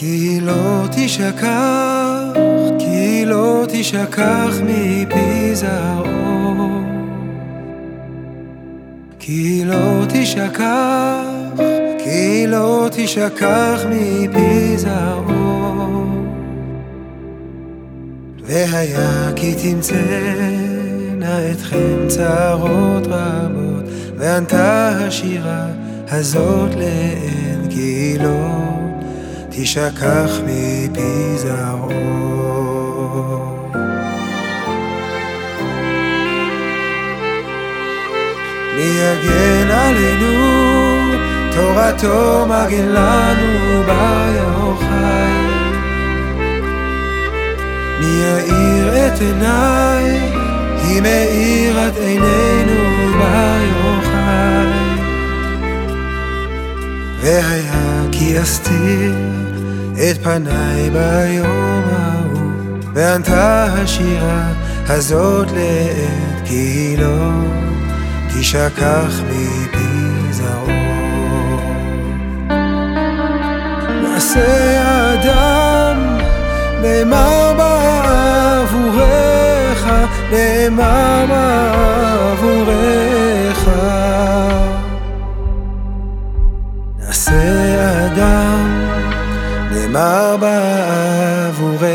כי לא תשכח, כי לא תשכח מפי זרעו. כי לא תשכח, כי לא תשכח מפי זרעו. והיה כי תמצאנה אתכם צרות רבות, וענתה השירה הזאת לאל, כי מפי זרעו. מי יגן עלינו, תורתו מגן לנו ביוחאי. מי יאיר את עיניי, היא מאירת עינינו ביוחאי. והיה כי אסתיר את פניי ביום ההוא, וענתה השירה הזאת לעת כי לא תשכח מפי זרעו. מעשה האדם נאמר בעבורך, נאמר בעבורך. בעבורך,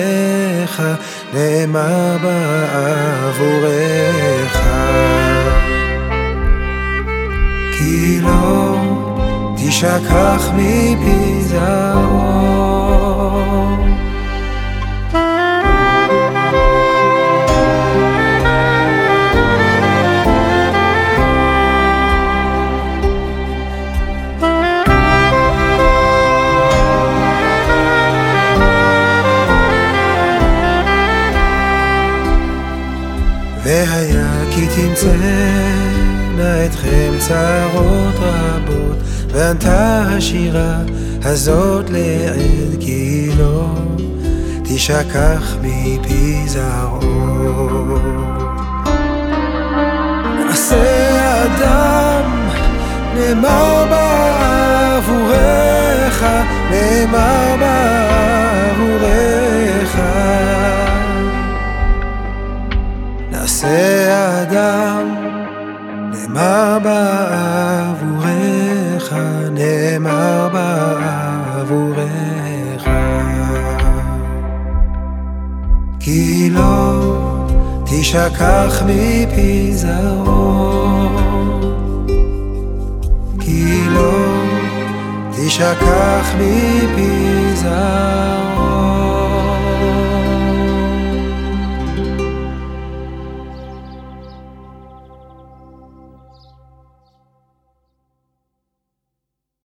נאמר בעבורך. כי לא תשכח מפי תמצאנה אתכם צרות רבות, וענתה השירה הזאת לעד, כי לא תשכח מפי זרעו. נעשה אדם, נאמר בעבורך, נאמר בעבורך. נעשה אדם, נאמר בעבורך, נאמר בעבורך. כי לא תשכח מפי זרעו, כי לא תשכח מפי